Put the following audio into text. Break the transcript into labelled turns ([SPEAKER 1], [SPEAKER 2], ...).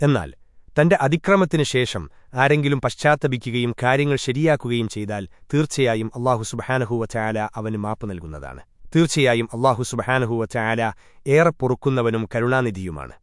[SPEAKER 1] എന്നാൽ തന്റെ അതിക്രമത്തിനു ശേഷം ആരെങ്കിലും പശ്ചാത്തപിക്കുകയും കാര്യങ്ങൾ ശരിയാക്കുകയും ചെയ്താൽ തീർച്ചയായും അള്ളാഹു സുബഹാനഹുവ ചായാല അവന് മാപ്പ് നൽകുന്നതാണ്. തീർച്ചയായും അള്ളാഹു സുബഹാനഹുവ ചായാല ഏറെ പൊറുക്കുന്നവനും കരുണാനിധിയുമാണ്.